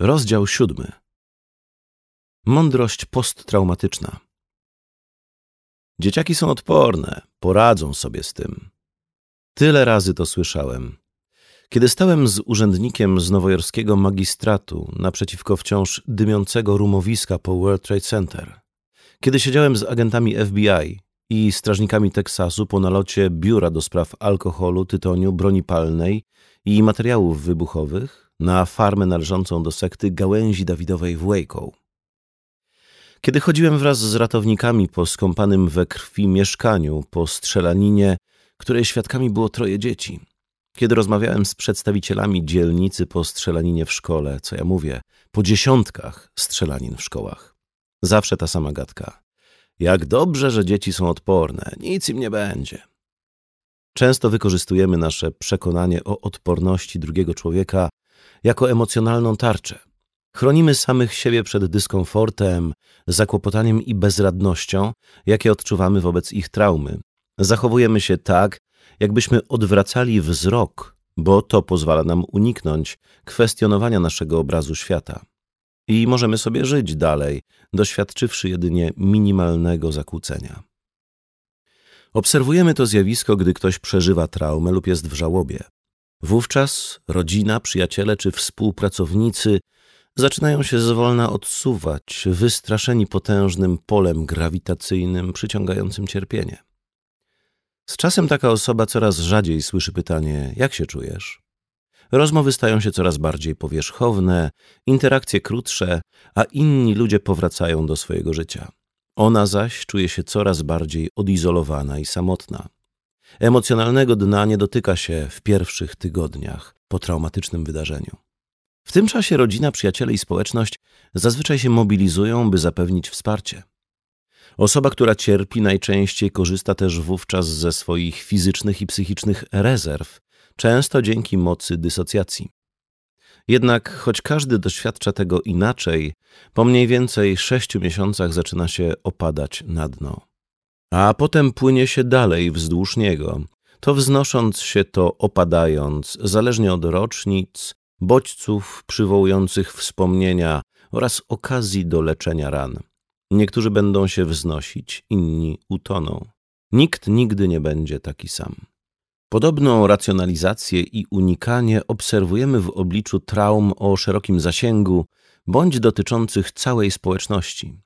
Rozdział siódmy. Mądrość posttraumatyczna. Dzieciaki są odporne, poradzą sobie z tym. Tyle razy to słyszałem. Kiedy stałem z urzędnikiem z nowojorskiego magistratu naprzeciwko wciąż dymiącego rumowiska po World Trade Center, kiedy siedziałem z agentami FBI i strażnikami Teksasu po nalocie biura do spraw alkoholu, tytoniu, broni palnej i materiałów wybuchowych na farmę należącą do sekty gałęzi Dawidowej w Waco. Kiedy chodziłem wraz z ratownikami po skąpanym we krwi mieszkaniu, po strzelaninie, której świadkami było troje dzieci, kiedy rozmawiałem z przedstawicielami dzielnicy po strzelaninie w szkole, co ja mówię, po dziesiątkach strzelanin w szkołach. Zawsze ta sama gadka. Jak dobrze, że dzieci są odporne, nic im nie będzie. Często wykorzystujemy nasze przekonanie o odporności drugiego człowieka jako emocjonalną tarczę. Chronimy samych siebie przed dyskomfortem, zakłopotaniem i bezradnością, jakie odczuwamy wobec ich traumy. Zachowujemy się tak, jakbyśmy odwracali wzrok, bo to pozwala nam uniknąć kwestionowania naszego obrazu świata. I możemy sobie żyć dalej, doświadczywszy jedynie minimalnego zakłócenia. Obserwujemy to zjawisko, gdy ktoś przeżywa traumę lub jest w żałobie. Wówczas rodzina, przyjaciele czy współpracownicy zaczynają się zwolna odsuwać, wystraszeni potężnym polem grawitacyjnym przyciągającym cierpienie. Z czasem taka osoba coraz rzadziej słyszy pytanie: Jak się czujesz? Rozmowy stają się coraz bardziej powierzchowne, interakcje krótsze, a inni ludzie powracają do swojego życia. Ona zaś czuje się coraz bardziej odizolowana i samotna. Emocjonalnego dna nie dotyka się w pierwszych tygodniach po traumatycznym wydarzeniu. W tym czasie rodzina, przyjaciele i społeczność zazwyczaj się mobilizują, by zapewnić wsparcie. Osoba, która cierpi, najczęściej korzysta też wówczas ze swoich fizycznych i psychicznych rezerw, często dzięki mocy dysocjacji. Jednak, choć każdy doświadcza tego inaczej, po mniej więcej sześciu miesiącach zaczyna się opadać na dno a potem płynie się dalej wzdłuż niego, to wznosząc się, to opadając, zależnie od rocznic, bodźców przywołujących wspomnienia oraz okazji do leczenia ran. Niektórzy będą się wznosić, inni utoną. Nikt nigdy nie będzie taki sam. Podobną racjonalizację i unikanie obserwujemy w obliczu traum o szerokim zasięgu bądź dotyczących całej społeczności.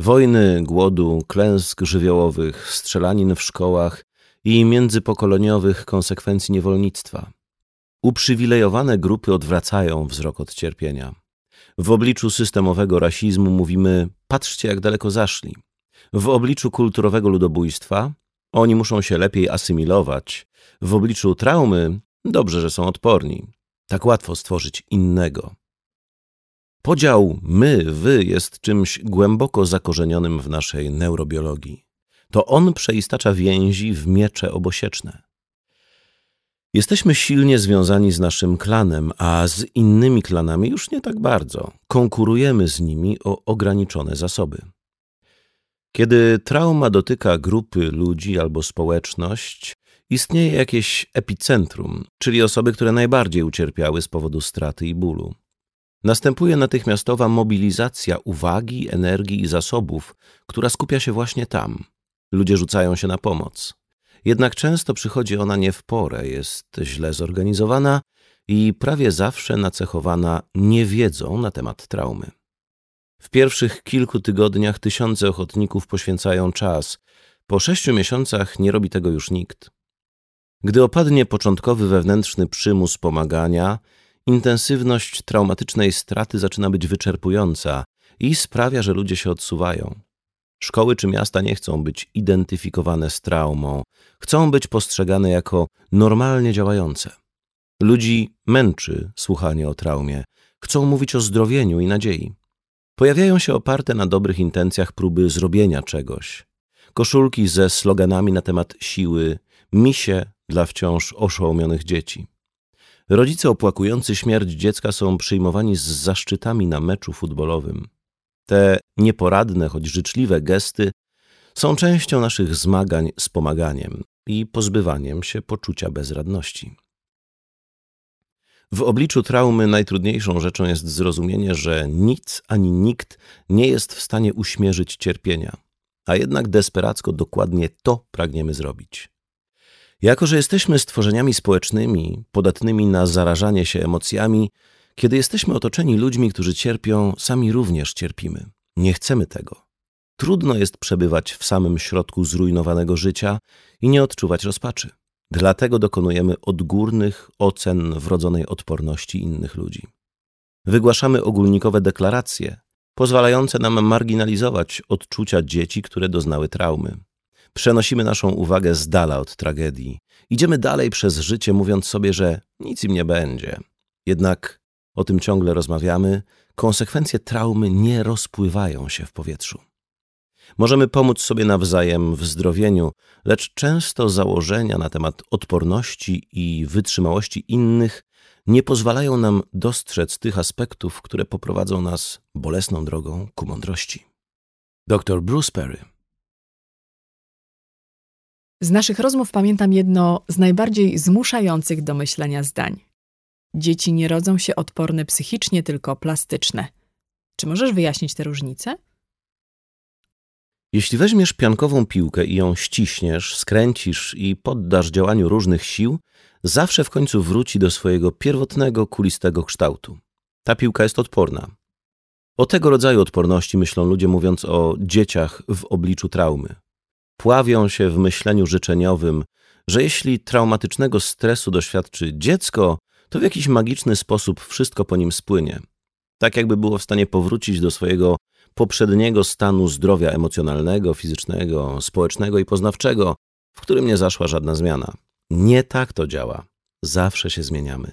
Wojny, głodu, klęsk żywiołowych, strzelanin w szkołach i międzypokoleniowych konsekwencji niewolnictwa. Uprzywilejowane grupy odwracają wzrok od cierpienia. W obliczu systemowego rasizmu mówimy: patrzcie, jak daleko zaszli. W obliczu kulturowego ludobójstwa oni muszą się lepiej asymilować. W obliczu traumy dobrze, że są odporni. Tak łatwo stworzyć innego. Podział my, wy jest czymś głęboko zakorzenionym w naszej neurobiologii. To on przeistacza więzi w miecze obosieczne. Jesteśmy silnie związani z naszym klanem, a z innymi klanami już nie tak bardzo. Konkurujemy z nimi o ograniczone zasoby. Kiedy trauma dotyka grupy ludzi albo społeczność, istnieje jakieś epicentrum, czyli osoby, które najbardziej ucierpiały z powodu straty i bólu. Następuje natychmiastowa mobilizacja uwagi, energii i zasobów, która skupia się właśnie tam. Ludzie rzucają się na pomoc. Jednak często przychodzi ona nie w porę, jest źle zorganizowana i prawie zawsze nacechowana niewiedzą na temat traumy. W pierwszych kilku tygodniach tysiące ochotników poświęcają czas. Po sześciu miesiącach nie robi tego już nikt. Gdy opadnie początkowy wewnętrzny przymus pomagania, Intensywność traumatycznej straty zaczyna być wyczerpująca i sprawia, że ludzie się odsuwają. Szkoły czy miasta nie chcą być identyfikowane z traumą, chcą być postrzegane jako normalnie działające. Ludzi męczy słuchanie o traumie, chcą mówić o zdrowieniu i nadziei. Pojawiają się oparte na dobrych intencjach próby zrobienia czegoś. Koszulki ze sloganami na temat siły, misie dla wciąż oszołomionych dzieci. Rodzice opłakujący śmierć dziecka są przyjmowani z zaszczytami na meczu futbolowym. Te nieporadne, choć życzliwe gesty są częścią naszych zmagań z pomaganiem i pozbywaniem się poczucia bezradności. W obliczu traumy najtrudniejszą rzeczą jest zrozumienie, że nic ani nikt nie jest w stanie uśmierzyć cierpienia, a jednak desperacko dokładnie to pragniemy zrobić. Jako, że jesteśmy stworzeniami społecznymi, podatnymi na zarażanie się emocjami, kiedy jesteśmy otoczeni ludźmi, którzy cierpią, sami również cierpimy. Nie chcemy tego. Trudno jest przebywać w samym środku zrujnowanego życia i nie odczuwać rozpaczy. Dlatego dokonujemy odgórnych ocen wrodzonej odporności innych ludzi. Wygłaszamy ogólnikowe deklaracje, pozwalające nam marginalizować odczucia dzieci, które doznały traumy. Przenosimy naszą uwagę z dala od tragedii. Idziemy dalej przez życie, mówiąc sobie, że nic im nie będzie. Jednak o tym ciągle rozmawiamy, konsekwencje traumy nie rozpływają się w powietrzu. Możemy pomóc sobie nawzajem w zdrowieniu, lecz często założenia na temat odporności i wytrzymałości innych nie pozwalają nam dostrzec tych aspektów, które poprowadzą nas bolesną drogą ku mądrości. Dr Bruce Perry Z naszych rozmów pamiętam jedno z najbardziej zmuszających do myślenia zdań. Dzieci nie rodzą się odporne psychicznie, tylko plastyczne. Czy możesz wyjaśnić tę różnicę? Jeśli weźmiesz piankową piłkę i ją ściśniesz, skręcisz i poddasz działaniu różnych sił, zawsze w końcu wróci do swojego pierwotnego, kulistego kształtu. Ta piłka jest odporna. O tego rodzaju odporności myślą ludzie, mówiąc o dzieciach w obliczu traumy. Pławią się w myśleniu życzeniowym, że jeśli traumatycznego stresu doświadczy dziecko, to w jakiś magiczny sposób wszystko po nim spłynie. Tak jakby było w stanie powrócić do swojego poprzedniego stanu zdrowia emocjonalnego, fizycznego, społecznego i poznawczego, w którym nie zaszła żadna zmiana. Nie tak to działa. Zawsze się zmieniamy.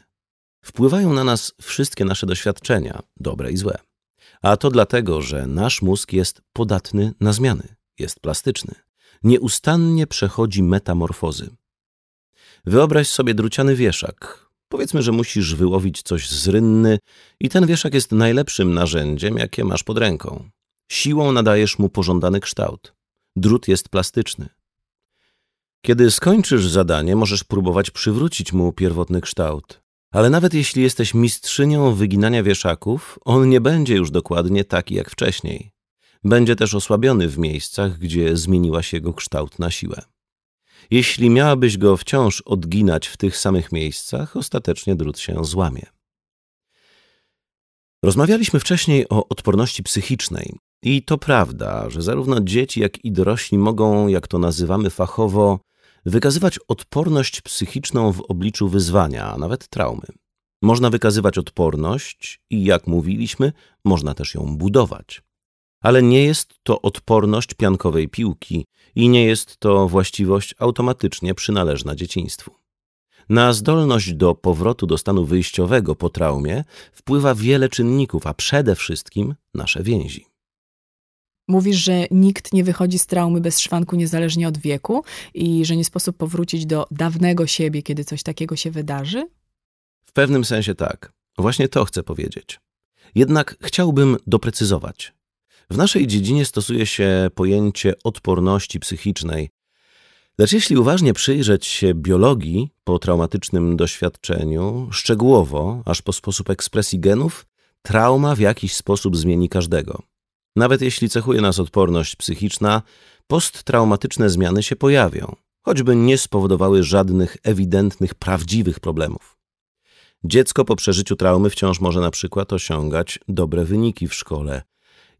Wpływają na nas wszystkie nasze doświadczenia, dobre i złe. A to dlatego, że nasz mózg jest podatny na zmiany, jest plastyczny. Nieustannie przechodzi metamorfozy. Wyobraź sobie druciany wieszak. Powiedzmy, że musisz wyłowić coś z rynny i ten wieszak jest najlepszym narzędziem, jakie masz pod ręką. Siłą nadajesz mu pożądany kształt. Drut jest plastyczny. Kiedy skończysz zadanie, możesz próbować przywrócić mu pierwotny kształt. Ale nawet jeśli jesteś mistrzynią wyginania wieszaków, on nie będzie już dokładnie taki jak wcześniej. Będzie też osłabiony w miejscach, gdzie zmieniła się jego kształt na siłę. Jeśli miałabyś go wciąż odginać w tych samych miejscach, ostatecznie drut się złamie. Rozmawialiśmy wcześniej o odporności psychicznej. I to prawda, że zarówno dzieci, jak i dorośli mogą, jak to nazywamy fachowo, wykazywać odporność psychiczną w obliczu wyzwania, a nawet traumy. Można wykazywać odporność i, jak mówiliśmy, można też ją budować. Ale nie jest to odporność piankowej piłki i nie jest to właściwość automatycznie przynależna dzieciństwu. Na zdolność do powrotu do stanu wyjściowego po traumie wpływa wiele czynników, a przede wszystkim nasze więzi. Mówisz, że nikt nie wychodzi z traumy bez szwanku niezależnie od wieku i że nie sposób powrócić do dawnego siebie, kiedy coś takiego się wydarzy? W pewnym sensie tak. Właśnie to chcę powiedzieć. Jednak chciałbym doprecyzować. W naszej dziedzinie stosuje się pojęcie odporności psychicznej, lecz jeśli uważnie przyjrzeć się biologii po traumatycznym doświadczeniu, szczegółowo, aż po sposób ekspresji genów, trauma w jakiś sposób zmieni każdego. Nawet jeśli cechuje nas odporność psychiczna, posttraumatyczne zmiany się pojawią, choćby nie spowodowały żadnych ewidentnych, prawdziwych problemów. Dziecko po przeżyciu traumy wciąż może na przykład osiągać dobre wyniki w szkole,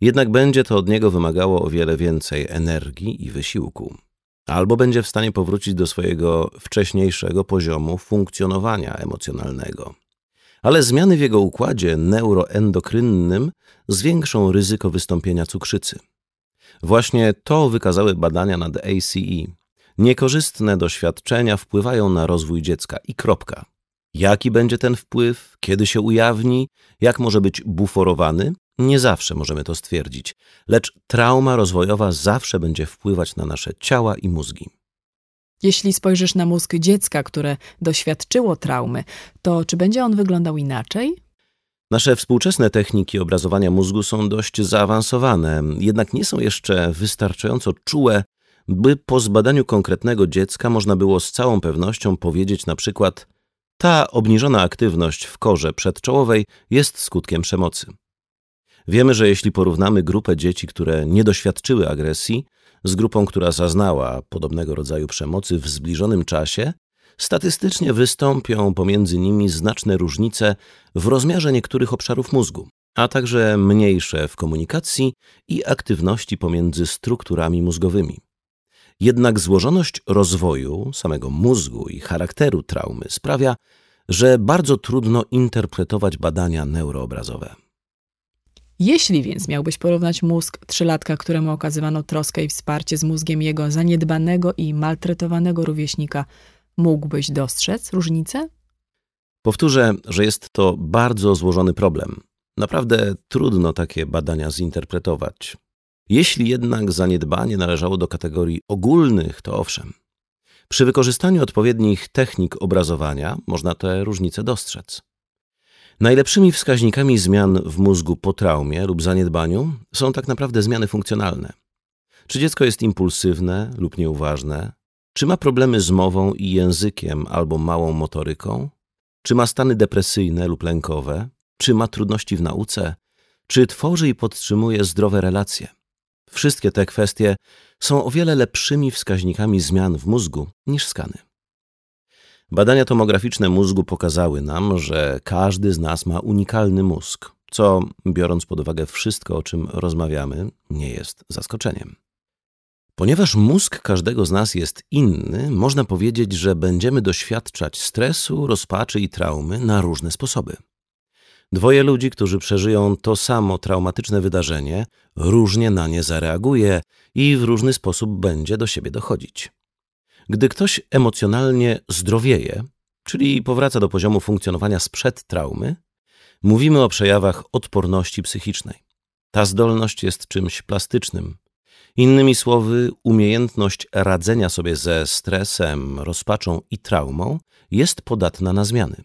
jednak będzie to od niego wymagało o wiele więcej energii i wysiłku. Albo będzie w stanie powrócić do swojego wcześniejszego poziomu funkcjonowania emocjonalnego ale zmiany w jego układzie neuroendokrynnym zwiększą ryzyko wystąpienia cukrzycy. Właśnie to wykazały badania nad ACE. Niekorzystne doświadczenia wpływają na rozwój dziecka i kropka. Jaki będzie ten wpływ, kiedy się ujawni, jak może być buforowany, nie zawsze możemy to stwierdzić, lecz trauma rozwojowa zawsze będzie wpływać na nasze ciała i mózgi. Jeśli spojrzysz na mózg dziecka, które doświadczyło traumy, to czy będzie on wyglądał inaczej? Nasze współczesne techniki obrazowania mózgu są dość zaawansowane, jednak nie są jeszcze wystarczająco czułe, by po zbadaniu konkretnego dziecka można było z całą pewnością powiedzieć na przykład Ta obniżona aktywność w korze przedczołowej jest skutkiem przemocy. Wiemy, że jeśli porównamy grupę dzieci, które nie doświadczyły agresji, z grupą, która zaznała podobnego rodzaju przemocy w zbliżonym czasie, statystycznie wystąpią pomiędzy nimi znaczne różnice w rozmiarze niektórych obszarów mózgu, a także mniejsze w komunikacji i aktywności pomiędzy strukturami mózgowymi. Jednak złożoność rozwoju samego mózgu i charakteru traumy sprawia, że bardzo trudno interpretować badania neuroobrazowe. Jeśli więc miałbyś porównać mózg trzylatka, któremu okazywano troskę i wsparcie z mózgiem jego zaniedbanego i maltretowanego rówieśnika, mógłbyś dostrzec różnicę? Powtórzę, że jest to bardzo złożony problem. Naprawdę trudno takie badania zinterpretować. Jeśli jednak zaniedbanie należało do kategorii ogólnych, to owszem. Przy wykorzystaniu odpowiednich technik obrazowania można te różnice dostrzec. Najlepszymi wskaźnikami zmian w mózgu po traumie lub zaniedbaniu są tak naprawdę zmiany funkcjonalne. Czy dziecko jest impulsywne lub nieuważne? Czy ma problemy z mową i językiem albo małą motoryką? Czy ma stany depresyjne lub lękowe? Czy ma trudności w nauce? Czy tworzy i podtrzymuje zdrowe relacje? Wszystkie te kwestie są o wiele lepszymi wskaźnikami zmian w mózgu niż skany. Badania tomograficzne mózgu pokazały nam, że każdy z nas ma unikalny mózg, co, biorąc pod uwagę wszystko, o czym rozmawiamy, nie jest zaskoczeniem. Ponieważ mózg każdego z nas jest inny, można powiedzieć, że będziemy doświadczać stresu, rozpaczy i traumy na różne sposoby. Dwoje ludzi, którzy przeżyją to samo traumatyczne wydarzenie, różnie na nie zareaguje i w różny sposób będzie do siebie dochodzić. Gdy ktoś emocjonalnie zdrowieje, czyli powraca do poziomu funkcjonowania sprzed traumy, mówimy o przejawach odporności psychicznej. Ta zdolność jest czymś plastycznym. Innymi słowy, umiejętność radzenia sobie ze stresem, rozpaczą i traumą jest podatna na zmiany.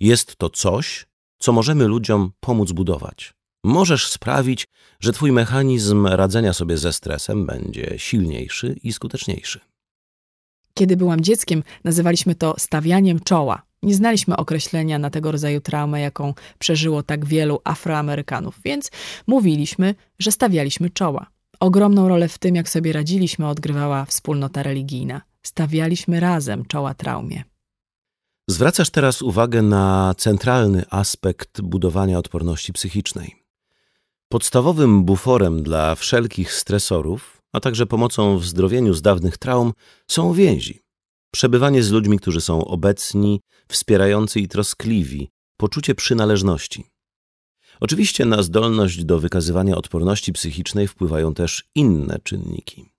Jest to coś, co możemy ludziom pomóc budować. Możesz sprawić, że Twój mechanizm radzenia sobie ze stresem będzie silniejszy i skuteczniejszy. Kiedy byłam dzieckiem, nazywaliśmy to stawianiem czoła. Nie znaliśmy określenia na tego rodzaju traumę, jaką przeżyło tak wielu Afroamerykanów, więc mówiliśmy, że stawialiśmy czoła. Ogromną rolę w tym, jak sobie radziliśmy, odgrywała wspólnota religijna. Stawialiśmy razem czoła traumie. Zwracasz teraz uwagę na centralny aspekt budowania odporności psychicznej. Podstawowym buforem dla wszelkich stresorów, a także pomocą w zdrowieniu z dawnych traum są więzi. Przebywanie z ludźmi, którzy są obecni, wspierający i troskliwi, poczucie przynależności. Oczywiście na zdolność do wykazywania odporności psychicznej wpływają też inne czynniki.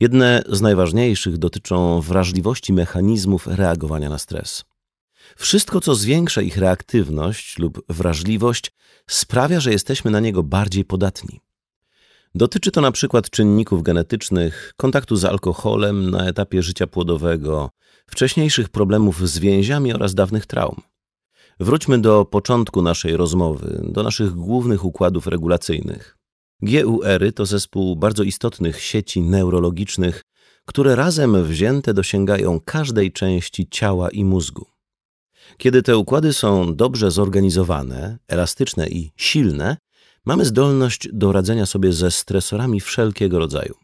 Jedne z najważniejszych dotyczą wrażliwości mechanizmów reagowania na stres. Wszystko, co zwiększa ich reaktywność lub wrażliwość, sprawia, że jesteśmy na niego bardziej podatni. Dotyczy to na przykład czynników genetycznych, kontaktu z alkoholem na etapie życia płodowego, wcześniejszych problemów z więziami oraz dawnych traum. Wróćmy do początku naszej rozmowy, do naszych głównych układów regulacyjnych. GUR-y to zespół bardzo istotnych sieci neurologicznych, które razem wzięte dosięgają każdej części ciała i mózgu. Kiedy te układy są dobrze zorganizowane, elastyczne i silne, mamy zdolność do radzenia sobie ze stresorami wszelkiego rodzaju.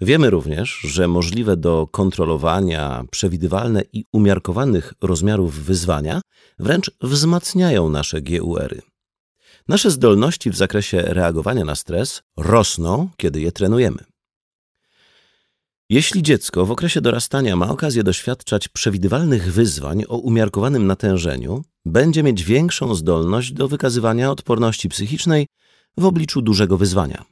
Wiemy również, że możliwe do kontrolowania, przewidywalne i umiarkowanych rozmiarów wyzwania wręcz wzmacniają nasze GUR-y. Nasze zdolności w zakresie reagowania na stres rosną, kiedy je trenujemy. Jeśli dziecko w okresie dorastania ma okazję doświadczać przewidywalnych wyzwań o umiarkowanym natężeniu, będzie mieć większą zdolność do wykazywania odporności psychicznej w obliczu dużego wyzwania.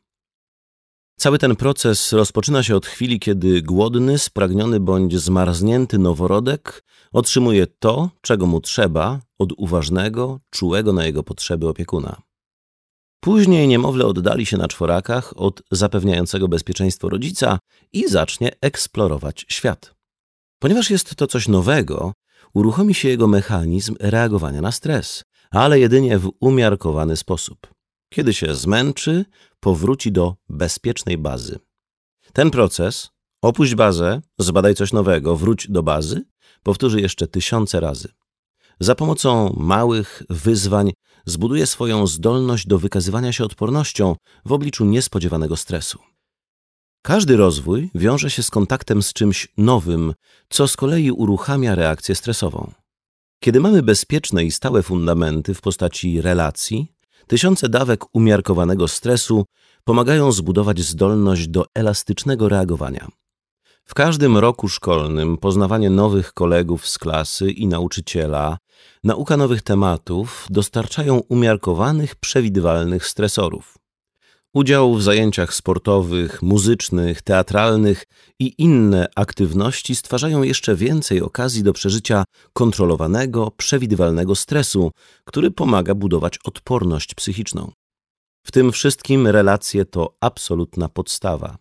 Cały ten proces rozpoczyna się od chwili, kiedy głodny, spragniony bądź zmarznięty noworodek otrzymuje to, czego mu trzeba od uważnego, czułego na jego potrzeby opiekuna. Później niemowlę oddali się na czworakach od zapewniającego bezpieczeństwo rodzica i zacznie eksplorować świat. Ponieważ jest to coś nowego, uruchomi się jego mechanizm reagowania na stres, ale jedynie w umiarkowany sposób. Kiedy się zmęczy, powróci do bezpiecznej bazy. Ten proces, opuść bazę, zbadaj coś nowego, wróć do bazy, powtórzy jeszcze tysiące razy. za pomocą małych wyzwań zbuduje swoją zdolność do wykazywania się odpornością w obliczu niespodziewanego stresu. Każdy rozwój wiąże się z kontaktem z czymś nowym, co z kolei uruchamia reakcję stresową. Kiedy mamy bezpieczne i stałe fundamenty w postaci relacji, tysiące dawek umiarkowanego stresu pomagają zbudować zdolność do elastycznego reagowania. W każdym roku szkolnym poznawanie nowych kolegów z klasy i nauczyciela, nauka nowych tematów dostarczają umiarkowanych, przewidywalnych stresorów. Udział w zajęciach sportowych, muzycznych, teatralnych i inne aktywności stwarzają jeszcze więcej okazji do przeżycia kontrolowanego, przewidywalnego stresu, który pomaga budować odporność psychiczną. W tym wszystkim relacje to absolutna podstawa.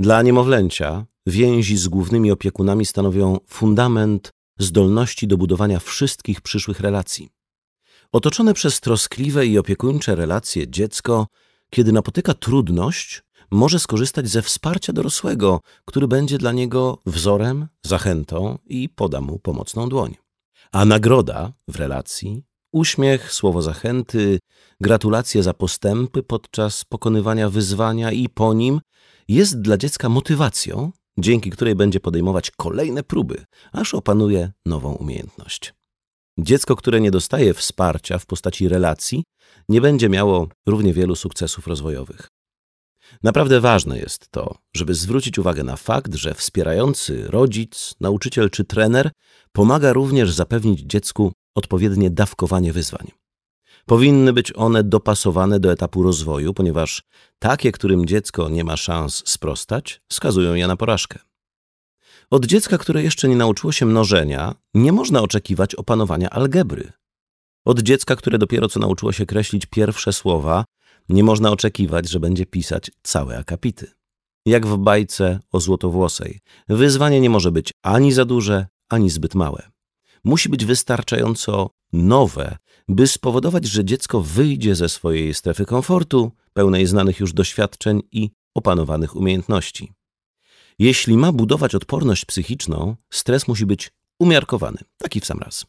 Dla niemowlęcia więzi z głównymi opiekunami stanowią fundament zdolności do budowania wszystkich przyszłych relacji. Otoczone przez troskliwe i opiekuńcze relacje dziecko, kiedy napotyka trudność, może skorzystać ze wsparcia dorosłego, który będzie dla niego wzorem, zachętą i poda mu pomocną dłoń. A nagroda w relacji uśmiech, słowo zachęty, gratulacje za postępy podczas pokonywania wyzwania i po nim jest dla dziecka motywacją, dzięki której będzie podejmować kolejne próby, aż opanuje nową umiejętność. Dziecko, które nie dostaje wsparcia w postaci relacji, nie będzie miało równie wielu sukcesów rozwojowych. Naprawdę ważne jest to, żeby zwrócić uwagę na fakt, że wspierający rodzic, nauczyciel czy trener pomaga również zapewnić dziecku odpowiednie dawkowanie wyzwań. Powinny być one dopasowane do etapu rozwoju, ponieważ takie, którym dziecko nie ma szans sprostać, skazują je na porażkę. Od dziecka, które jeszcze nie nauczyło się mnożenia, nie można oczekiwać opanowania algebry. Od dziecka, które dopiero co nauczyło się kreślić pierwsze słowa, nie można oczekiwać, że będzie pisać całe akapity. Jak w bajce o złotowłosej, wyzwanie nie może być ani za duże, ani zbyt małe. Musi być wystarczająco nowe, by spowodować, że dziecko wyjdzie ze swojej strefy komfortu, pełnej znanych już doświadczeń i opanowanych umiejętności. Jeśli ma budować odporność psychiczną, stres musi być umiarkowany, taki w sam raz.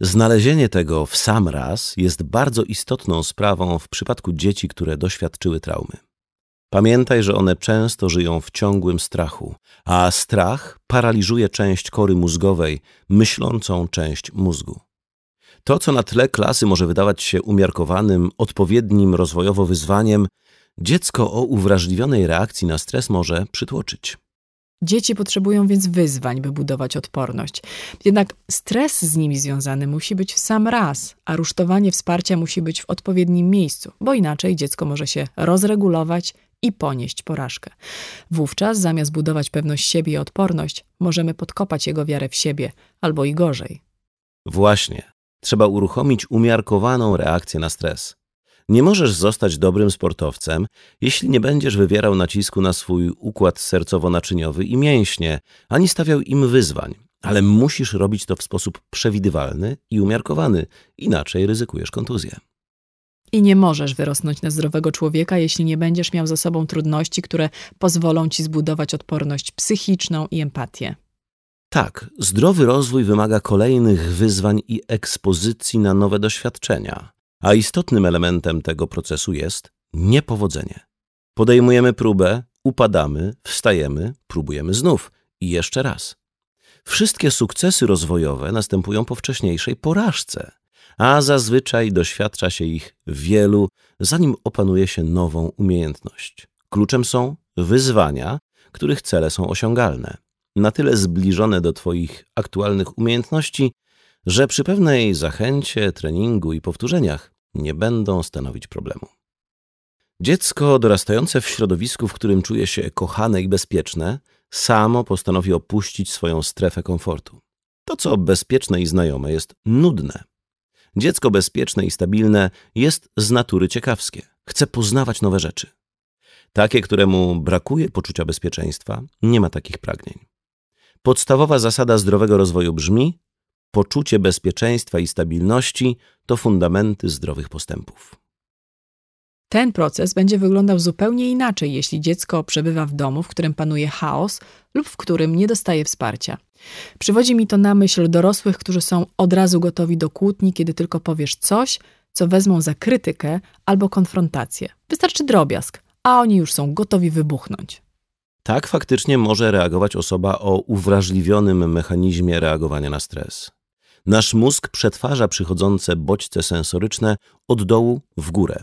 Znalezienie tego w sam raz jest bardzo istotną sprawą w przypadku dzieci, które doświadczyły traumy. Pamiętaj, że one często żyją w ciągłym strachu, a strach paraliżuje część kory mózgowej, myślącą część mózgu. To, co na tle klasy może wydawać się umiarkowanym, odpowiednim rozwojowo wyzwaniem, dziecko o uwrażliwionej reakcji na stres może przytłoczyć. Dzieci potrzebują więc wyzwań, by budować odporność. Jednak stres z nimi związany musi być w sam raz, a rusztowanie wsparcia musi być w odpowiednim miejscu, bo inaczej dziecko może się rozregulować i ponieść porażkę. Wówczas, zamiast budować pewność siebie i odporność, możemy podkopać jego wiarę w siebie, albo i gorzej. Właśnie, trzeba uruchomić umiarkowaną reakcję na stres. Nie możesz zostać dobrym sportowcem, jeśli nie będziesz wywierał nacisku na swój układ sercowo-naczyniowy i mięśnie, ani stawiał im wyzwań, ale musisz robić to w sposób przewidywalny i umiarkowany, inaczej ryzykujesz kontuzję. I nie możesz wyrosnąć na zdrowego człowieka, jeśli nie będziesz miał za sobą trudności, które pozwolą ci zbudować odporność psychiczną i empatię. Tak, zdrowy rozwój wymaga kolejnych wyzwań i ekspozycji na nowe doświadczenia, a istotnym elementem tego procesu jest niepowodzenie. Podejmujemy próbę, upadamy, wstajemy, próbujemy znów i jeszcze raz. Wszystkie sukcesy rozwojowe następują po wcześniejszej porażce, a zazwyczaj doświadcza się ich wielu, zanim opanuje się nową umiejętność. Kluczem są wyzwania, których cele są osiągalne, na tyle zbliżone do Twoich aktualnych umiejętności, że przy pewnej zachęcie, treningu i powtórzeniach nie będą stanowić problemu. Dziecko dorastające w środowisku, w którym czuje się kochane i bezpieczne, samo postanowi opuścić swoją strefę komfortu. To, co bezpieczne i znajome, jest nudne. Dziecko bezpieczne i stabilne jest z natury ciekawskie. Chce poznawać nowe rzeczy. Takie, któremu brakuje poczucia bezpieczeństwa, nie ma takich pragnień. Podstawowa zasada zdrowego rozwoju brzmi: poczucie bezpieczeństwa i stabilności to fundamenty zdrowych postępów. Ten proces będzie wyglądał zupełnie inaczej, jeśli dziecko przebywa w domu, w którym panuje chaos lub w którym nie dostaje wsparcia. Przywodzi mi to na myśl dorosłych, którzy są od razu gotowi do kłótni, kiedy tylko powiesz coś, co wezmą za krytykę albo konfrontację. Wystarczy drobiazg, a oni już są gotowi wybuchnąć. Tak faktycznie może reagować osoba o uwrażliwionym mechanizmie reagowania na stres. Nasz mózg przetwarza przychodzące bodźce sensoryczne od dołu w górę.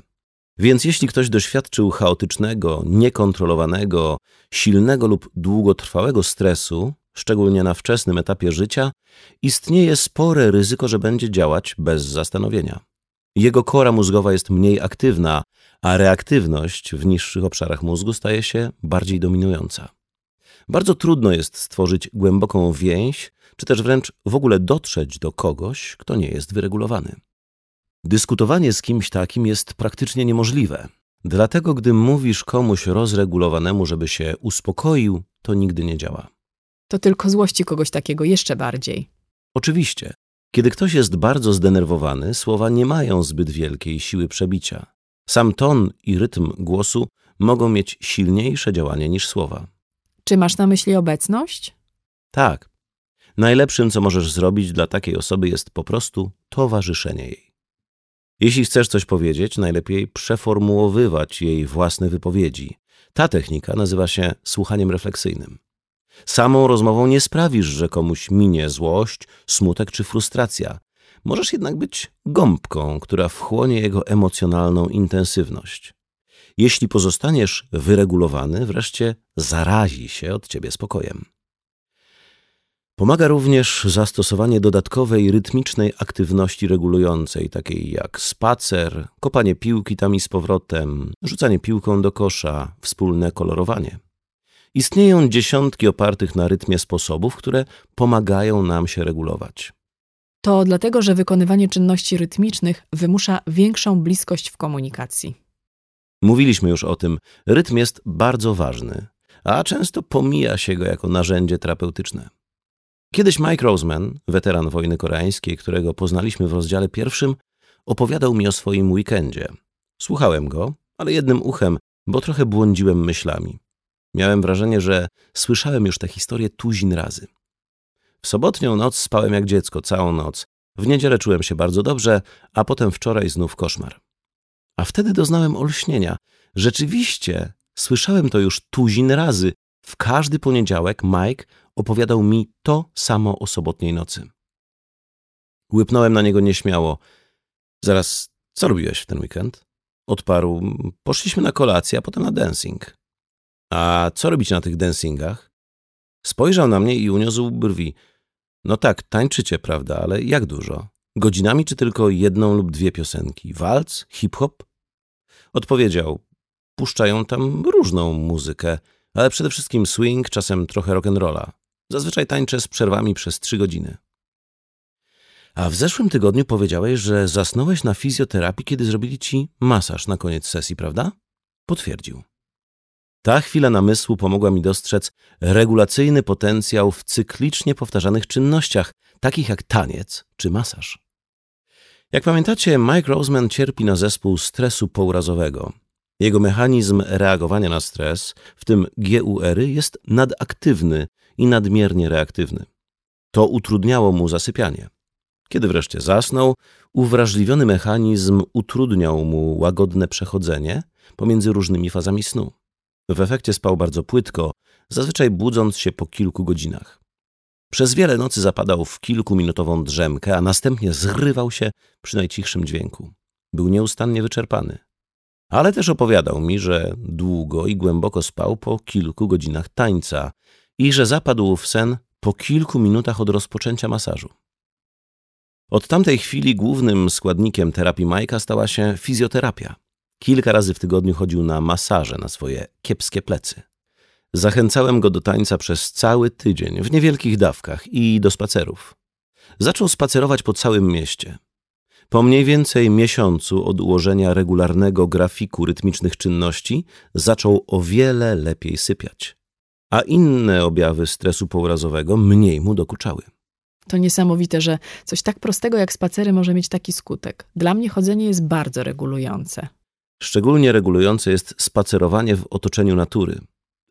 Więc jeśli ktoś doświadczył chaotycznego, niekontrolowanego, silnego lub długotrwałego stresu, szczególnie na wczesnym etapie życia, istnieje spore ryzyko, że będzie działać bez zastanowienia. Jego kora mózgowa jest mniej aktywna, a reaktywność w niższych obszarach mózgu staje się bardziej dominująca. Bardzo trudno jest stworzyć głęboką więź, czy też wręcz w ogóle dotrzeć do kogoś, kto nie jest wyregulowany. Dyskutowanie z kimś takim jest praktycznie niemożliwe. Dlatego, gdy mówisz komuś rozregulowanemu, żeby się uspokoił, to nigdy nie działa. To tylko złości kogoś takiego jeszcze bardziej. Oczywiście, kiedy ktoś jest bardzo zdenerwowany, słowa nie mają zbyt wielkiej siły przebicia. Sam ton i rytm głosu mogą mieć silniejsze działanie niż słowa. Czy masz na myśli obecność? Tak. Najlepszym, co możesz zrobić dla takiej osoby, jest po prostu towarzyszenie jej. Jeśli chcesz coś powiedzieć, najlepiej przeformułowywać jej własne wypowiedzi. Ta technika nazywa się słuchaniem refleksyjnym. Samą rozmową nie sprawisz, że komuś minie złość, smutek czy frustracja. Możesz jednak być gąbką, która wchłonie jego emocjonalną intensywność. Jeśli pozostaniesz wyregulowany, wreszcie zarazi się od ciebie spokojem. Pomaga również zastosowanie dodatkowej rytmicznej aktywności regulującej, takiej jak spacer, kopanie piłki tam i z powrotem, rzucanie piłką do kosza, wspólne kolorowanie. Istnieją dziesiątki opartych na rytmie sposobów, które pomagają nam się regulować. To dlatego, że wykonywanie czynności rytmicznych wymusza większą bliskość w komunikacji. Mówiliśmy już o tym, rytm jest bardzo ważny, a często pomija się go jako narzędzie terapeutyczne. Kiedyś Mike Roseman, weteran wojny koreańskiej, którego poznaliśmy w rozdziale pierwszym, opowiadał mi o swoim weekendzie. Słuchałem go, ale jednym uchem, bo trochę błądziłem myślami. Miałem wrażenie, że słyszałem już tę historię tuzin razy. W sobotnią noc spałem jak dziecko całą noc. W niedzielę czułem się bardzo dobrze, a potem wczoraj znów koszmar. A wtedy doznałem olśnienia. Rzeczywiście słyszałem to już tuzin razy. W każdy poniedziałek Mike opowiadał mi to samo o sobotniej nocy. Łypnąłem na niego nieśmiało. Zaraz, co robiłeś w ten weekend? Odparł. Poszliśmy na kolację, a potem na dancing. A co robicie na tych dancingach? Spojrzał na mnie i uniósł brwi. No tak, tańczycie, prawda, ale jak dużo? Godzinami czy tylko jedną lub dwie piosenki? Walc? Hip-hop? Odpowiedział. Puszczają tam różną muzykę, ale przede wszystkim swing, czasem trochę rock'n'rolla. Zazwyczaj tańczę z przerwami przez trzy godziny. A w zeszłym tygodniu powiedziałeś, że zasnąłeś na fizjoterapii, kiedy zrobili ci masaż na koniec sesji, prawda? Potwierdził. Ta chwila namysłu pomogła mi dostrzec regulacyjny potencjał w cyklicznie powtarzanych czynnościach, takich jak taniec czy masaż. Jak pamiętacie, Mike Roseman cierpi na zespół stresu pourazowego. Jego mechanizm reagowania na stres, w tym GUR, jest nadaktywny i nadmiernie reaktywny. To utrudniało mu zasypianie. Kiedy wreszcie zasnął, uwrażliwiony mechanizm utrudniał mu łagodne przechodzenie pomiędzy różnymi fazami snu. W efekcie spał bardzo płytko, zazwyczaj budząc się po kilku godzinach. Przez wiele nocy zapadał w kilkuminutową drzemkę, a następnie zrywał się przy najcichszym dźwięku. Był nieustannie wyczerpany. Ale też opowiadał mi, że długo i głęboko spał po kilku godzinach tańca i że zapadł w sen po kilku minutach od rozpoczęcia masażu. Od tamtej chwili głównym składnikiem terapii Majka stała się fizjoterapia. Kilka razy w tygodniu chodził na masaże na swoje kiepskie plecy. Zachęcałem go do tańca przez cały tydzień, w niewielkich dawkach i do spacerów. Zaczął spacerować po całym mieście. Po mniej więcej miesiącu od ułożenia regularnego grafiku rytmicznych czynności zaczął o wiele lepiej sypiać, a inne objawy stresu pourazowego mniej mu dokuczały. To niesamowite, że coś tak prostego jak spacery może mieć taki skutek. Dla mnie chodzenie jest bardzo regulujące. Szczególnie regulujące jest spacerowanie w otoczeniu natury.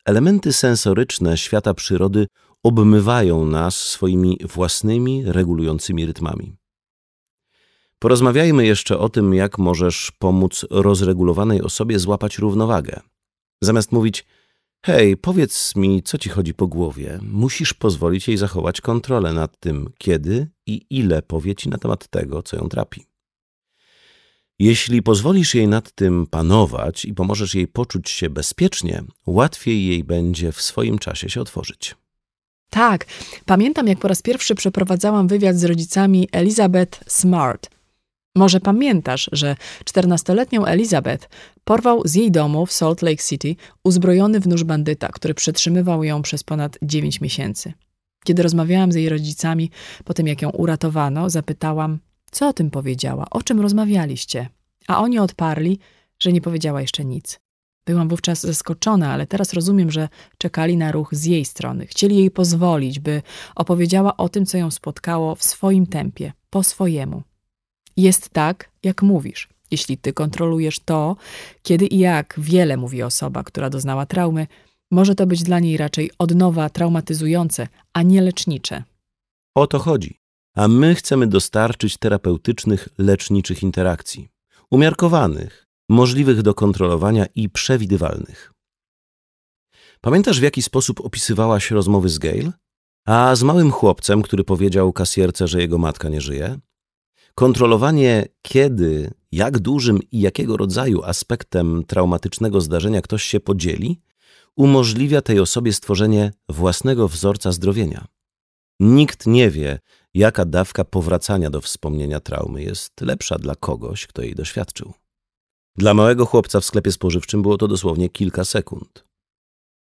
Elementy sensoryczne świata przyrody obmywają nas swoimi własnymi regulującymi rytmami. Porozmawiajmy jeszcze o tym, jak możesz pomóc rozregulowanej osobie złapać równowagę. Zamiast mówić, hej, powiedz mi, co ci chodzi po głowie, musisz pozwolić jej zachować kontrolę nad tym, kiedy i ile powie ci na temat tego, co ją trapi. Jeśli pozwolisz jej nad tym panować i pomożesz jej poczuć się bezpiecznie, łatwiej jej będzie w swoim czasie się otworzyć. Tak, pamiętam jak po raz pierwszy przeprowadzałam wywiad z rodzicami Elizabeth Smart. Może pamiętasz, że 14-letnią Elizabeth porwał z jej domu w Salt Lake City uzbrojony w nóż bandyta, który przetrzymywał ją przez ponad 9 miesięcy. Kiedy rozmawiałam z jej rodzicami po tym, jak ją uratowano, zapytałam, co o tym powiedziała, o czym rozmawialiście. A oni odparli, że nie powiedziała jeszcze nic. Byłam wówczas zaskoczona, ale teraz rozumiem, że czekali na ruch z jej strony. Chcieli jej pozwolić, by opowiedziała o tym, co ją spotkało w swoim tempie, po swojemu. Jest tak, jak mówisz. Jeśli ty kontrolujesz to, kiedy i jak wiele mówi osoba, która doznała traumy, może to być dla niej raczej od nowa traumatyzujące, a nie lecznicze. O to chodzi. A my chcemy dostarczyć terapeutycznych, leczniczych interakcji, umiarkowanych, możliwych do kontrolowania i przewidywalnych. Pamiętasz, w jaki sposób opisywałaś rozmowy z Gail? A z małym chłopcem, który powiedział kasjerce, że jego matka nie żyje? Kontrolowanie, kiedy, jak dużym i jakiego rodzaju aspektem traumatycznego zdarzenia ktoś się podzieli, umożliwia tej osobie stworzenie własnego wzorca zdrowienia. Nikt nie wie, jaka dawka powracania do wspomnienia traumy jest lepsza dla kogoś, kto jej doświadczył. Dla małego chłopca w sklepie spożywczym było to dosłownie kilka sekund.